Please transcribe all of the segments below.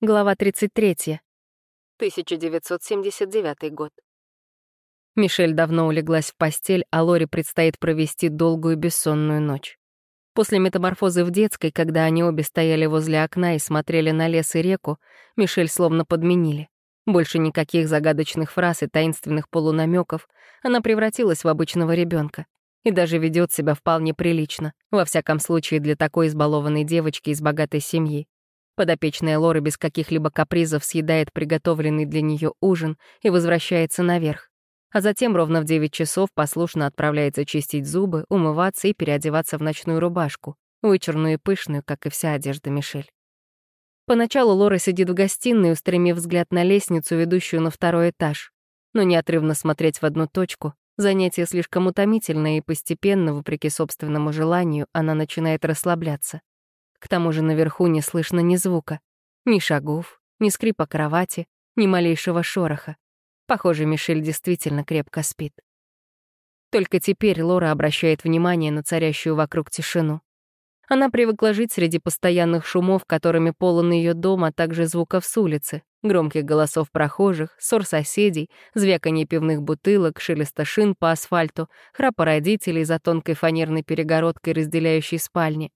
Глава 33. 1979 год. Мишель давно улеглась в постель, а Лори предстоит провести долгую бессонную ночь. После метаморфозы в детской, когда они обе стояли возле окна и смотрели на лес и реку, Мишель словно подменили. Больше никаких загадочных фраз и таинственных полунамеков. Она превратилась в обычного ребенка и даже ведет себя вполне прилично, во всяком случае для такой избалованной девочки из богатой семьи. Подопечная Лора без каких-либо капризов съедает приготовленный для нее ужин и возвращается наверх. А затем ровно в 9 часов послушно отправляется чистить зубы, умываться и переодеваться в ночную рубашку, вычурную и пышную, как и вся одежда Мишель. Поначалу Лора сидит в гостиной, устремив взгляд на лестницу, ведущую на второй этаж. Но неотрывно смотреть в одну точку — занятие слишком утомительное, и постепенно, вопреки собственному желанию, она начинает расслабляться. К тому же наверху не слышно ни звука. Ни шагов, ни скрипа кровати, ни малейшего шороха. Похоже, Мишель действительно крепко спит. Только теперь Лора обращает внимание на царящую вокруг тишину. Она привыкла жить среди постоянных шумов, которыми полон ее дом, а также звуков с улицы, громких голосов прохожих, ссор соседей, звяканье пивных бутылок, шелеста шин по асфальту, храпа родителей за тонкой фанерной перегородкой, разделяющей спальни.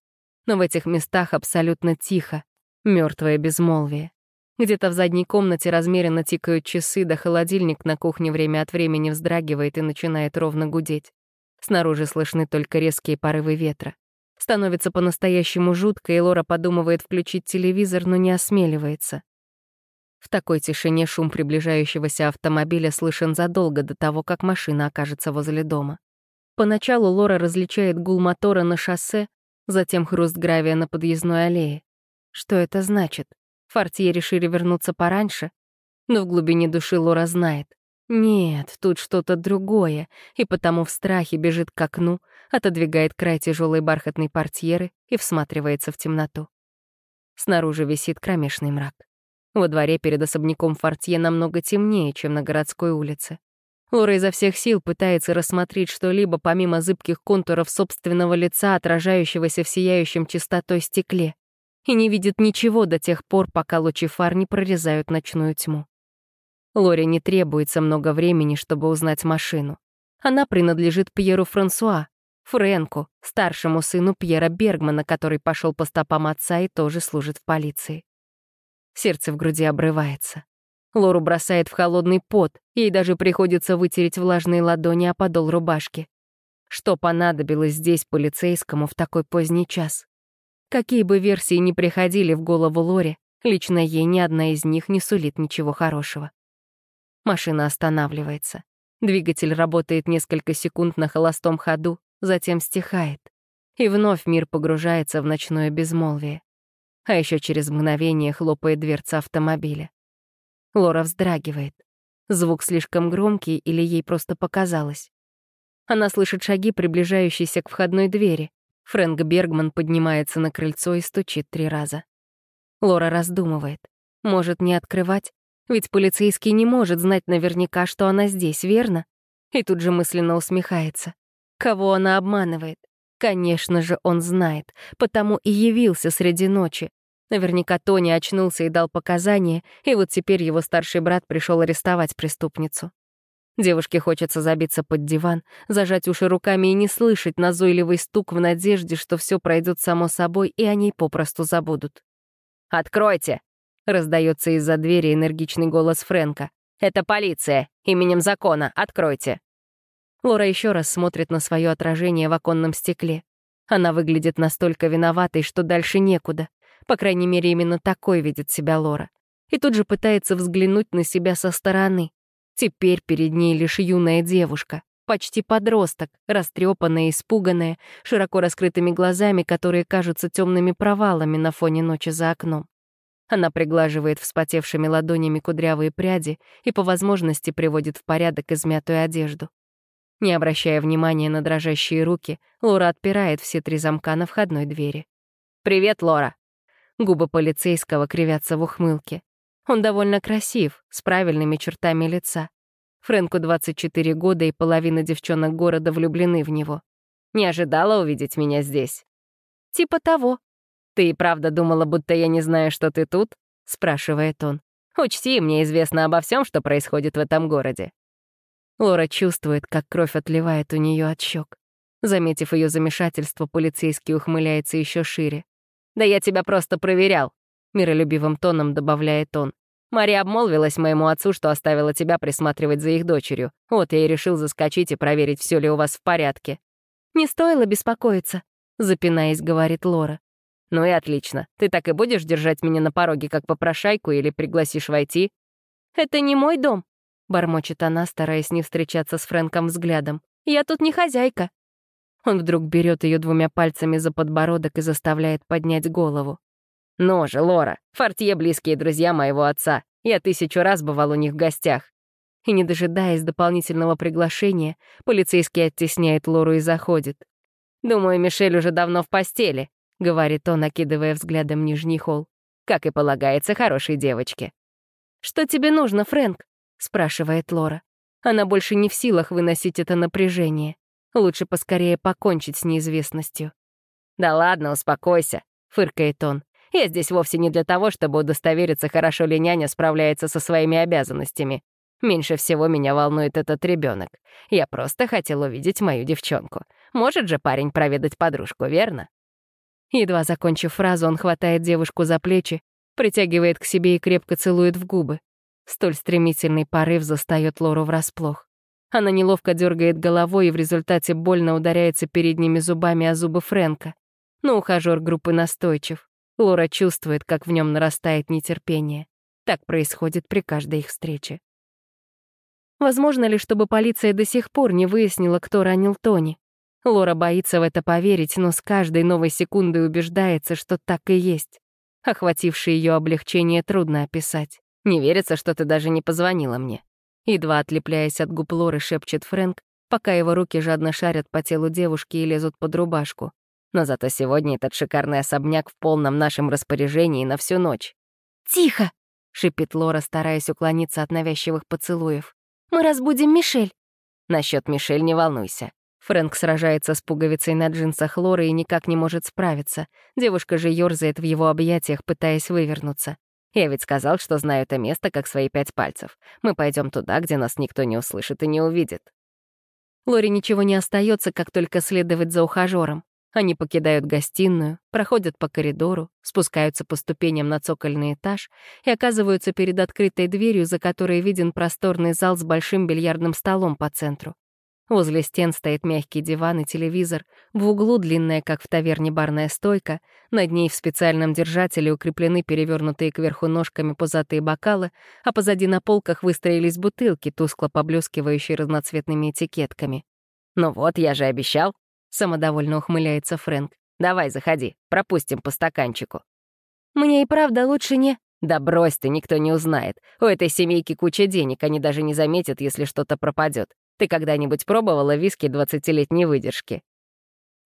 Но в этих местах абсолютно тихо, мертвое безмолвие. Где-то в задней комнате размеренно тикают часы, да холодильник на кухне время от времени вздрагивает и начинает ровно гудеть. Снаружи слышны только резкие порывы ветра. Становится по-настоящему жутко, и Лора подумывает включить телевизор, но не осмеливается. В такой тишине шум приближающегося автомобиля слышен задолго до того, как машина окажется возле дома. Поначалу Лора различает гул мотора на шоссе, затем хруст гравия на подъездной аллее. Что это значит? Фортье решили вернуться пораньше? Но в глубине души Лора знает. Нет, тут что-то другое, и потому в страхе бежит к окну, отодвигает край тяжелой бархатной портьеры и всматривается в темноту. Снаружи висит кромешный мрак. Во дворе перед особняком Фортье намного темнее, чем на городской улице. Лора изо всех сил пытается рассмотреть что-либо помимо зыбких контуров собственного лица, отражающегося в сияющем чистотой стекле, и не видит ничего до тех пор, пока лучи фар не прорезают ночную тьму. Лоре не требуется много времени, чтобы узнать машину. Она принадлежит Пьеру Франсуа, Фрэнку, старшему сыну Пьера Бергмана, который пошел по стопам отца и тоже служит в полиции. Сердце в груди обрывается. Лору бросает в холодный пот, ей даже приходится вытереть влажные ладони о подол рубашки. Что понадобилось здесь полицейскому в такой поздний час? Какие бы версии ни приходили в голову Лоре, лично ей ни одна из них не сулит ничего хорошего. Машина останавливается. Двигатель работает несколько секунд на холостом ходу, затем стихает. И вновь мир погружается в ночное безмолвие. А еще через мгновение хлопает дверца автомобиля. Лора вздрагивает. Звук слишком громкий или ей просто показалось. Она слышит шаги, приближающиеся к входной двери. Фрэнк Бергман поднимается на крыльцо и стучит три раза. Лора раздумывает. Может, не открывать? Ведь полицейский не может знать наверняка, что она здесь, верно? И тут же мысленно усмехается. Кого она обманывает? Конечно же, он знает, потому и явился среди ночи, Наверняка Тони очнулся и дал показания, и вот теперь его старший брат пришел арестовать преступницу. Девушке хочется забиться под диван, зажать уши руками и не слышать назойливый стук в надежде, что все пройдет само собой, и о ней попросту забудут. «Откройте!» — раздается из-за двери энергичный голос Фрэнка. «Это полиция! Именем закона! Откройте!» Лора еще раз смотрит на свое отражение в оконном стекле. Она выглядит настолько виноватой, что дальше некуда. По крайней мере, именно такой видит себя Лора. И тут же пытается взглянуть на себя со стороны. Теперь перед ней лишь юная девушка, почти подросток, растрепанная, испуганная, широко раскрытыми глазами, которые кажутся темными провалами на фоне ночи за окном. Она приглаживает вспотевшими ладонями кудрявые пряди и по возможности приводит в порядок измятую одежду. Не обращая внимания на дрожащие руки, Лора отпирает все три замка на входной двери. «Привет, Лора!» Губы полицейского кривятся в ухмылке. Он довольно красив, с правильными чертами лица. Фрэнку 24 года, и половина девчонок города влюблены в него. Не ожидала увидеть меня здесь? Типа того. Ты и правда думала, будто я не знаю, что ты тут? — спрашивает он. «Учти, мне известно обо всем, что происходит в этом городе». Лора чувствует, как кровь отливает у нее от щек. Заметив ее замешательство, полицейский ухмыляется еще шире. «Да я тебя просто проверял», — миролюбивым тоном добавляет он. «Мария обмолвилась моему отцу, что оставила тебя присматривать за их дочерью. Вот я и решил заскочить и проверить, все ли у вас в порядке». «Не стоило беспокоиться», — запинаясь, говорит Лора. «Ну и отлично. Ты так и будешь держать меня на пороге, как попрошайку, или пригласишь войти?» «Это не мой дом», — бормочет она, стараясь не встречаться с Фрэнком взглядом. «Я тут не хозяйка». Он вдруг берет ее двумя пальцами за подбородок и заставляет поднять голову. «Ну же, Лора, Фортье — близкие друзья моего отца. Я тысячу раз бывал у них в гостях». И, не дожидаясь дополнительного приглашения, полицейский оттесняет Лору и заходит. «Думаю, Мишель уже давно в постели», — говорит он, окидывая взглядом нижний холл. «Как и полагается хорошей девочке». «Что тебе нужно, Фрэнк?» — спрашивает Лора. Она больше не в силах выносить это напряжение. Лучше поскорее покончить с неизвестностью. «Да ладно, успокойся», — фыркает он. «Я здесь вовсе не для того, чтобы удостовериться, хорошо ли няня справляется со своими обязанностями. Меньше всего меня волнует этот ребенок. Я просто хотел увидеть мою девчонку. Может же парень проведать подружку, верно?» Едва закончив фразу, он хватает девушку за плечи, притягивает к себе и крепко целует в губы. Столь стремительный порыв застаёт Лору врасплох. Она неловко дергает головой и в результате больно ударяется передними зубами о зубы Фрэнка. Но ухажер группы настойчив. Лора чувствует, как в нем нарастает нетерпение. Так происходит при каждой их встрече. Возможно ли, чтобы полиция до сих пор не выяснила, кто ранил Тони? Лора боится в это поверить, но с каждой новой секундой убеждается, что так и есть. Охватившее ее облегчение трудно описать. Не верится, что ты даже не позвонила мне. Едва отлепляясь от губ Лоры, шепчет Фрэнк, пока его руки жадно шарят по телу девушки и лезут под рубашку. Но зато сегодня этот шикарный особняк в полном нашем распоряжении на всю ночь. «Тихо!» — шипит Лора, стараясь уклониться от навязчивых поцелуев. «Мы разбудим Мишель!» Насчет Мишель не волнуйся. Фрэнк сражается с пуговицей на джинсах Лоры и никак не может справиться. Девушка же ёрзает в его объятиях, пытаясь вывернуться. Я ведь сказал, что знаю это место как свои пять пальцев. Мы пойдем туда, где нас никто не услышит и не увидит. Лори ничего не остается, как только следовать за ухажером. Они покидают гостиную, проходят по коридору, спускаются по ступеням на цокольный этаж и оказываются перед открытой дверью, за которой виден просторный зал с большим бильярдным столом по центру. Возле стен стоит мягкий диван и телевизор, в углу длинная, как в таверне, барная стойка, над ней в специальном держателе укреплены перевернутые кверху ножками пузатые бокалы, а позади на полках выстроились бутылки, тускло поблескивающие разноцветными этикетками. «Ну вот, я же обещал», — самодовольно ухмыляется Фрэнк. «Давай, заходи, пропустим по стаканчику». «Мне и правда лучше не...» «Да брось ты, никто не узнает. У этой семейки куча денег, они даже не заметят, если что-то пропадет. Ты когда-нибудь пробовала виски двадцатилетней выдержки?»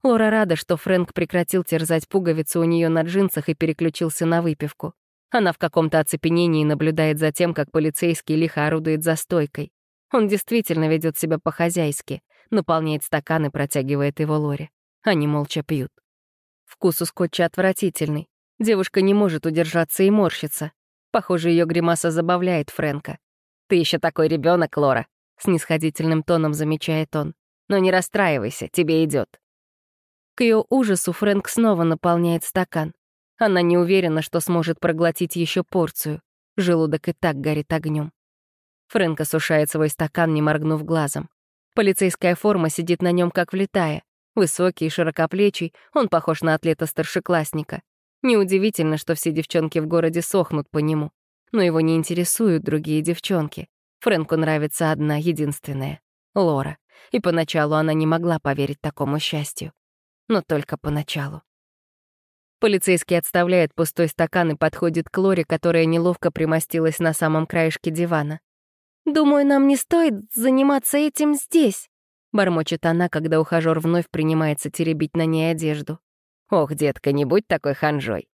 Лора рада, что Фрэнк прекратил терзать пуговицу у нее на джинсах и переключился на выпивку. Она в каком-то оцепенении наблюдает за тем, как полицейский лихо орудует за стойкой. Он действительно ведет себя по-хозяйски, наполняет стакан и протягивает его Лоре. Они молча пьют. Вкус у скотча отвратительный. Девушка не может удержаться и морщится. Похоже, ее гримаса забавляет Фрэнка. «Ты еще такой ребенок, Лора. — снисходительным тоном замечает он. «Но не расстраивайся, тебе идет. К ее ужасу Фрэнк снова наполняет стакан. Она не уверена, что сможет проглотить еще порцию. Желудок и так горит огнем. Фрэнк осушает свой стакан, не моргнув глазом. Полицейская форма сидит на нем как влетая. Высокий и широкоплечий, он похож на атлета-старшеклассника. Неудивительно, что все девчонки в городе сохнут по нему. Но его не интересуют другие девчонки. Фрэнку нравится одна единственная — Лора. И поначалу она не могла поверить такому счастью. Но только поначалу. Полицейский отставляет пустой стакан и подходит к Лоре, которая неловко примостилась на самом краешке дивана. «Думаю, нам не стоит заниматься этим здесь», — бормочет она, когда ухажёр вновь принимается теребить на ней одежду. «Ох, детка, не будь такой ханжой».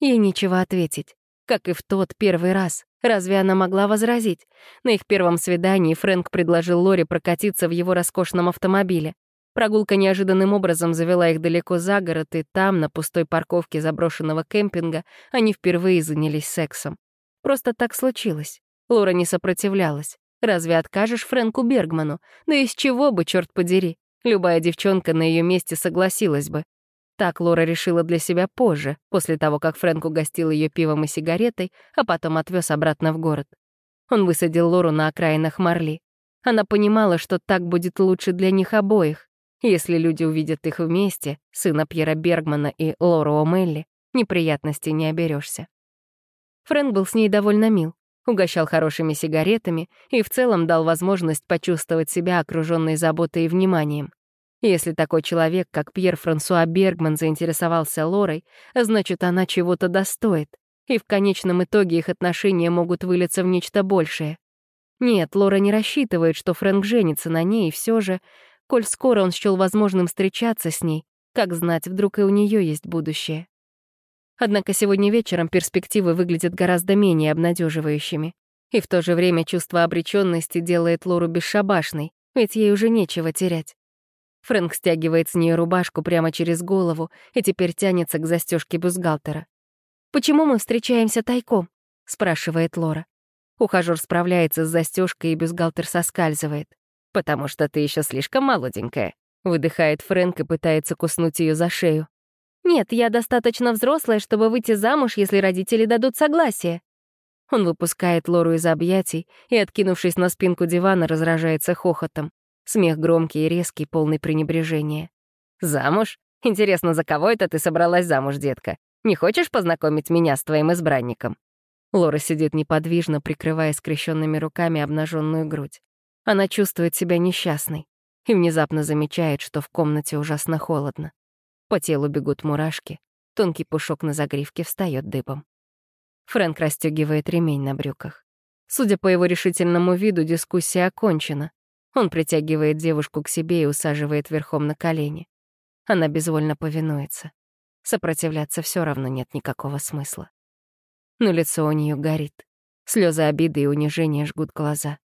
Ей нечего ответить, как и в тот первый раз. Разве она могла возразить? На их первом свидании Фрэнк предложил Лори прокатиться в его роскошном автомобиле. Прогулка неожиданным образом завела их далеко за город, и там, на пустой парковке заброшенного кемпинга, они впервые занялись сексом. Просто так случилось. Лора не сопротивлялась. Разве откажешь Фрэнку Бергману? Да из чего бы, черт подери? Любая девчонка на ее месте согласилась бы. Так Лора решила для себя позже, после того, как Фрэнк угостил ее пивом и сигаретой, а потом отвез обратно в город. Он высадил Лору на окраинах Марли. Она понимала, что так будет лучше для них обоих. Если люди увидят их вместе, сына Пьера Бергмана и Лору О'Мелли, неприятностей не оберешься. Фрэнк был с ней довольно мил, угощал хорошими сигаретами и в целом дал возможность почувствовать себя окруженной заботой и вниманием. Если такой человек, как Пьер Франсуа Бергман, заинтересовался Лорой, значит, она чего-то достоит, и в конечном итоге их отношения могут вылиться в нечто большее. Нет, Лора не рассчитывает, что Фрэнк женится на ней, и все же коль скоро он счел возможным встречаться с ней, как знать, вдруг и у нее есть будущее. Однако сегодня вечером перспективы выглядят гораздо менее обнадеживающими. И в то же время чувство обреченности делает Лору бесшабашной, ведь ей уже нечего терять. Фрэнк стягивает с нее рубашку прямо через голову и теперь тянется к застежке бюстгальтера. «Почему мы встречаемся тайком?» — спрашивает Лора. Ухажер справляется с застежкой, и бюстгальтер соскальзывает. «Потому что ты еще слишком молоденькая», — выдыхает Фрэнк и пытается куснуть ее за шею. «Нет, я достаточно взрослая, чтобы выйти замуж, если родители дадут согласие». Он выпускает Лору из объятий и, откинувшись на спинку дивана, разражается хохотом. Смех громкий и резкий, полный пренебрежения. «Замуж? Интересно, за кого это ты собралась замуж, детка? Не хочешь познакомить меня с твоим избранником?» Лора сидит неподвижно, прикрывая скрещенными руками обнаженную грудь. Она чувствует себя несчастной и внезапно замечает, что в комнате ужасно холодно. По телу бегут мурашки, тонкий пушок на загривке встает дыбом. Фрэнк расстегивает ремень на брюках. Судя по его решительному виду, дискуссия окончена. Он притягивает девушку к себе и усаживает верхом на колени. Она безвольно повинуется. Сопротивляться все равно нет никакого смысла. Но лицо у нее горит. Слезы обиды и унижения жгут глаза.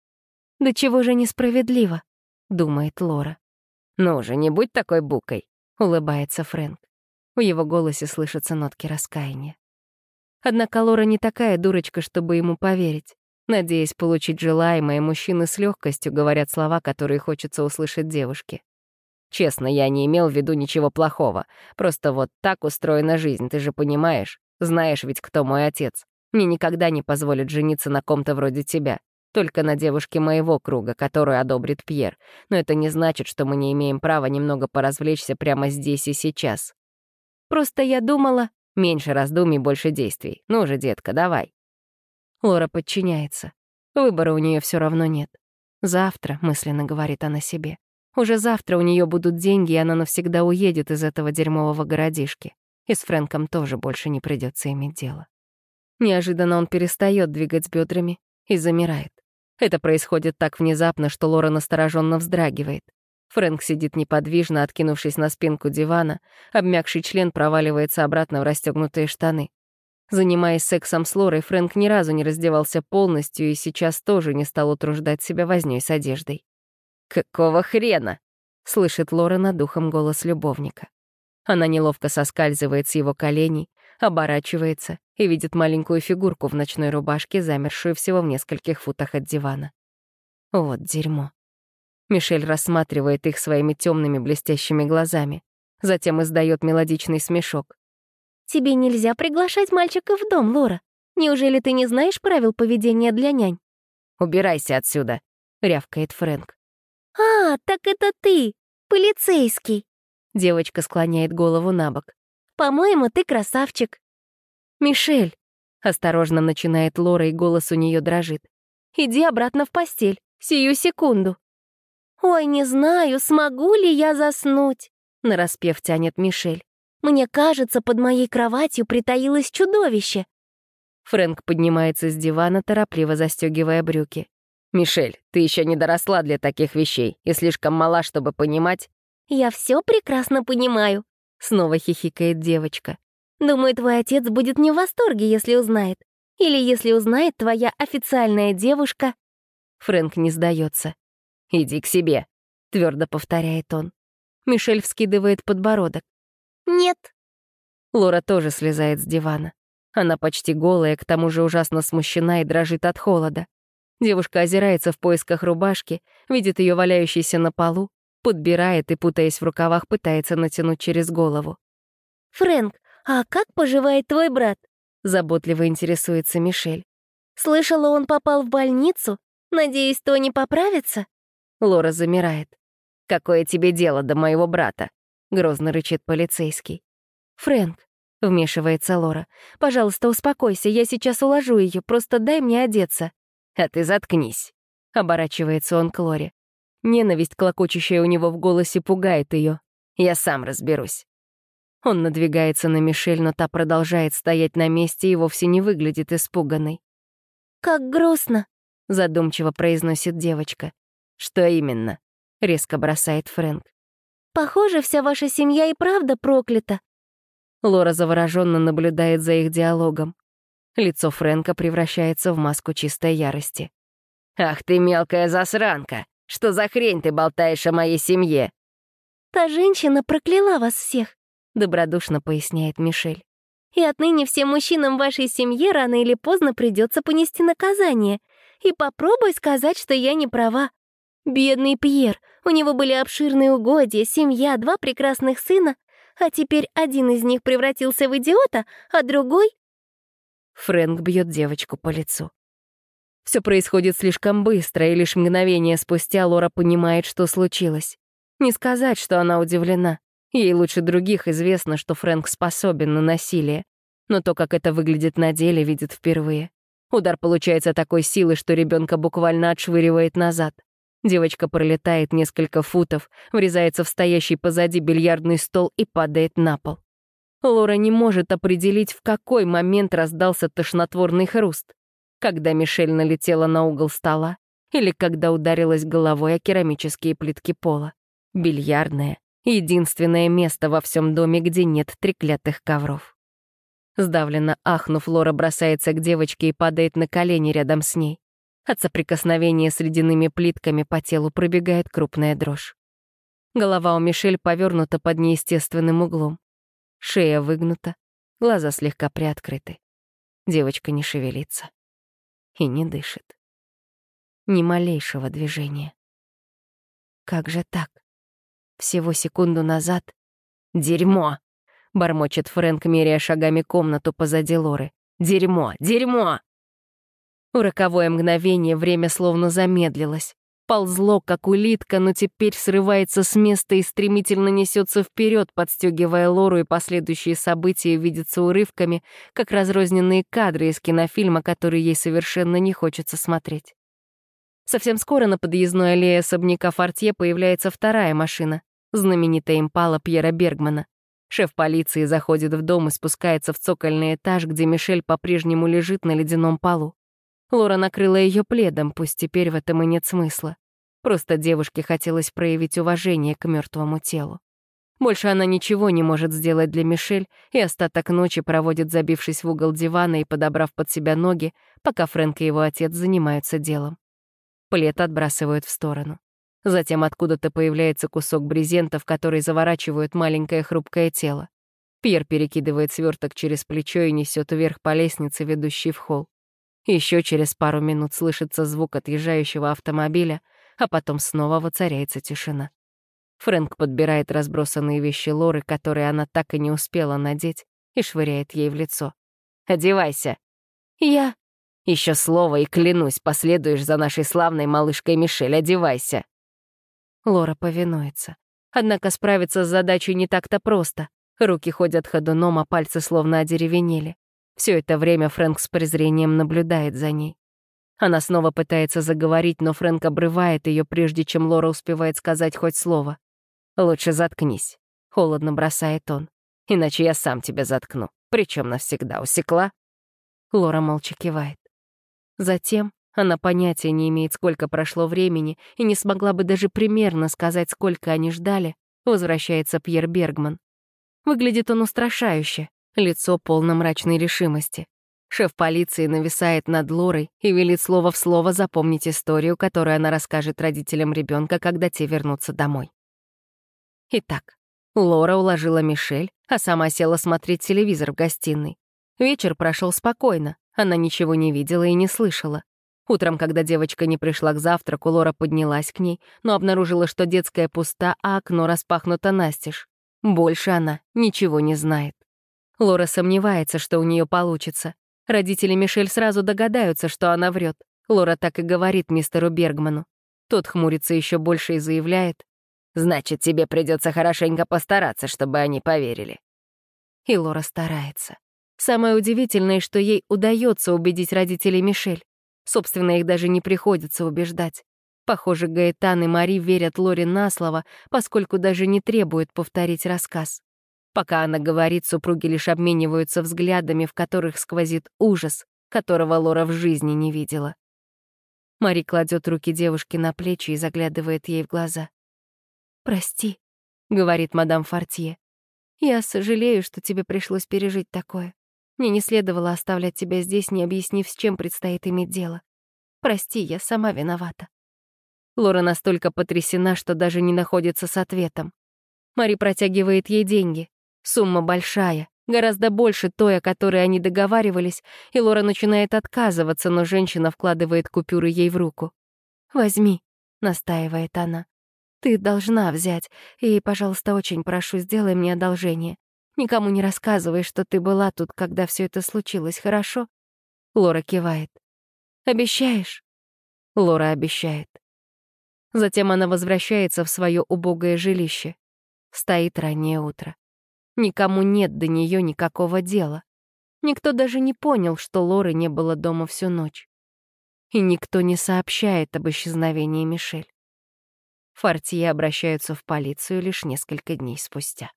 «Да чего же несправедливо?» — думает Лора. «Ну же, не будь такой букой», — улыбается Фрэнк. В его голосе слышатся нотки раскаяния. Однако Лора не такая дурочка, чтобы ему поверить. Надеясь получить желаемое, мужчины с легкостью говорят слова, которые хочется услышать девушке. «Честно, я не имел в виду ничего плохого. Просто вот так устроена жизнь, ты же понимаешь? Знаешь ведь, кто мой отец. Мне никогда не позволят жениться на ком-то вроде тебя. Только на девушке моего круга, которую одобрит Пьер. Но это не значит, что мы не имеем права немного поразвлечься прямо здесь и сейчас. Просто я думала... Меньше раздумий, больше действий. Ну же, детка, давай. Лора подчиняется. Выбора у нее все равно нет. Завтра, мысленно говорит она себе. Уже завтра у нее будут деньги, и она навсегда уедет из этого дерьмового городишки. И с Фрэнком тоже больше не придется иметь дело. Неожиданно он перестает двигать бедрами и замирает. Это происходит так внезапно, что Лора настороженно вздрагивает. Фрэнк сидит неподвижно, откинувшись на спинку дивана, обмякший член проваливается обратно в расстегнутые штаны. Занимаясь сексом с Лорой, Фрэнк ни разу не раздевался полностью и сейчас тоже не стал утруждать себя вознёй с одеждой. «Какого хрена?» — слышит Лора над духом голос любовника. Она неловко соскальзывает с его коленей, оборачивается и видит маленькую фигурку в ночной рубашке, замершую всего в нескольких футах от дивана. Вот дерьмо. Мишель рассматривает их своими темными блестящими глазами, затем издает мелодичный смешок. «Тебе нельзя приглашать мальчиков в дом, Лора. Неужели ты не знаешь правил поведения для нянь?» «Убирайся отсюда», — рявкает Фрэнк. «А, так это ты, полицейский!» Девочка склоняет голову на бок. По-моему, ты красавчик». «Мишель», — осторожно начинает Лора, и голос у нее дрожит. «Иди обратно в постель, сию секунду». «Ой, не знаю, смогу ли я заснуть», — нараспев тянет Мишель. «Мне кажется, под моей кроватью притаилось чудовище». Фрэнк поднимается с дивана, торопливо застегивая брюки. «Мишель, ты еще не доросла для таких вещей и слишком мала, чтобы понимать...» «Я все прекрасно понимаю», Снова хихикает девочка. «Думаю, твой отец будет не в восторге, если узнает. Или если узнает твоя официальная девушка». Фрэнк не сдается. «Иди к себе», — твердо повторяет он. Мишель вскидывает подбородок. «Нет». Лора тоже слезает с дивана. Она почти голая, к тому же ужасно смущена и дрожит от холода. Девушка озирается в поисках рубашки, видит ее валяющейся на полу, подбирает и, путаясь в рукавах, пытается натянуть через голову. «Фрэнк, а как поживает твой брат?» — заботливо интересуется Мишель. «Слышала, он попал в больницу? Надеюсь, то не поправится?» Лора замирает. «Какое тебе дело до моего брата?» — грозно рычит полицейский. «Фрэнк, — вмешивается Лора. «Пожалуйста, успокойся, я сейчас уложу ее, просто дай мне одеться». «А ты заткнись», — оборачивается он к Лоре. Ненависть, клокочущая у него в голосе, пугает ее. «Я сам разберусь». Он надвигается на Мишель, но та продолжает стоять на месте и вовсе не выглядит испуганной. «Как грустно», — задумчиво произносит девочка. «Что именно?» — резко бросает Фрэнк. «Похоже, вся ваша семья и правда проклята. Лора завороженно наблюдает за их диалогом. Лицо Фрэнка превращается в маску чистой ярости. «Ах ты мелкая засранка! Что за хрень ты болтаешь о моей семье?» «Та женщина прокляла вас всех», — добродушно поясняет Мишель. «И отныне всем мужчинам вашей семье рано или поздно придется понести наказание. И попробуй сказать, что я не права. Бедный Пьер, у него были обширные угодья, семья, два прекрасных сына, а теперь один из них превратился в идиота, а другой... Фрэнк бьет девочку по лицу. Все происходит слишком быстро, и лишь мгновение спустя Лора понимает, что случилось. Не сказать, что она удивлена. Ей лучше других известно, что Фрэнк способен на насилие. Но то, как это выглядит на деле, видит впервые. Удар получается такой силы, что ребенка буквально отшвыривает назад. Девочка пролетает несколько футов, врезается в стоящий позади бильярдный стол и падает на пол. Лора не может определить, в какой момент раздался тошнотворный хруст. Когда Мишель налетела на угол стола или когда ударилась головой о керамические плитки пола. Бильярдное — единственное место во всем доме, где нет треклятых ковров. Сдавленно ахнув, Лора бросается к девочке и падает на колени рядом с ней. От соприкосновения с ледяными плитками по телу пробегает крупная дрожь. Голова у Мишель повернута под неестественным углом. Шея выгнута, глаза слегка приоткрыты. Девочка не шевелится и не дышит. Ни малейшего движения. Как же так? Всего секунду назад... «Дерьмо!» — бормочет Фрэнк, меряя шагами комнату позади Лоры. «Дерьмо! Дерьмо!» В роковое мгновение время словно замедлилось. Ползло, как улитка, но теперь срывается с места и стремительно несется вперед, подстегивая Лору, и последующие события видятся урывками, как разрозненные кадры из кинофильма, который ей совершенно не хочется смотреть. Совсем скоро на подъездной аллее особняка Фортье появляется вторая машина, знаменитая импала Пьера Бергмана. Шеф полиции заходит в дом и спускается в цокольный этаж, где Мишель по-прежнему лежит на ледяном полу. Лора накрыла ее пледом, пусть теперь в этом и нет смысла. Просто девушке хотелось проявить уважение к мертвому телу. Больше она ничего не может сделать для Мишель и остаток ночи проводит, забившись в угол дивана и подобрав под себя ноги, пока Фрэнк и его отец занимаются делом. Плед отбрасывают в сторону. Затем откуда-то появляется кусок брезента, в который заворачивают маленькое хрупкое тело. Пьер перекидывает сверток через плечо и несет вверх по лестнице, ведущей в холл. Еще через пару минут слышится звук отъезжающего автомобиля, а потом снова воцаряется тишина. Фрэнк подбирает разбросанные вещи Лоры, которые она так и не успела надеть, и швыряет ей в лицо. «Одевайся!» «Я...» Еще слово, и клянусь, последуешь за нашей славной малышкой Мишель, одевайся!» Лора повинуется. Однако справиться с задачей не так-то просто. Руки ходят ходуном, а пальцы словно одеревенели. Все это время Фрэнк с презрением наблюдает за ней. Она снова пытается заговорить, но Фрэнк обрывает ее, прежде чем Лора успевает сказать хоть слово. «Лучше заткнись», — холодно бросает он. «Иначе я сам тебя заткну, причем навсегда усекла». Лора молча кивает. Затем она понятия не имеет, сколько прошло времени, и не смогла бы даже примерно сказать, сколько они ждали, возвращается Пьер Бергман. Выглядит он устрашающе, лицо полно мрачной решимости. Шеф полиции нависает над Лорой и велит слово в слово запомнить историю, которую она расскажет родителям ребенка, когда те вернутся домой. Итак, Лора уложила Мишель, а сама села смотреть телевизор в гостиной. Вечер прошел спокойно, она ничего не видела и не слышала. Утром, когда девочка не пришла к завтраку, Лора поднялась к ней, но обнаружила, что детская пуста, а окно распахнуто настежь. Больше она ничего не знает. Лора сомневается, что у нее получится. Родители Мишель сразу догадаются, что она врет. Лора так и говорит мистеру Бергману. Тот хмурится еще больше и заявляет. «Значит, тебе придется хорошенько постараться, чтобы они поверили». И Лора старается. Самое удивительное, что ей удается убедить родителей Мишель. Собственно, их даже не приходится убеждать. Похоже, Гаэтан и Мари верят Лоре на слово, поскольку даже не требуют повторить рассказ. Пока она говорит, супруги лишь обмениваются взглядами, в которых сквозит ужас, которого Лора в жизни не видела. Мари кладет руки девушки на плечи и заглядывает ей в глаза. «Прости», — говорит мадам Фортье. «Я сожалею, что тебе пришлось пережить такое. Мне не следовало оставлять тебя здесь, не объяснив, с чем предстоит иметь дело. Прости, я сама виновата». Лора настолько потрясена, что даже не находится с ответом. Мари протягивает ей деньги. Сумма большая, гораздо больше той, о которой они договаривались, и Лора начинает отказываться, но женщина вкладывает купюры ей в руку. «Возьми», — настаивает она. «Ты должна взять, и, пожалуйста, очень прошу, сделай мне одолжение. Никому не рассказывай, что ты была тут, когда все это случилось, хорошо?» Лора кивает. «Обещаешь?» Лора обещает. Затем она возвращается в свое убогое жилище. Стоит раннее утро. Никому нет до нее никакого дела. Никто даже не понял, что Лоры не было дома всю ночь. И никто не сообщает об исчезновении Мишель. Фортье обращаются в полицию лишь несколько дней спустя.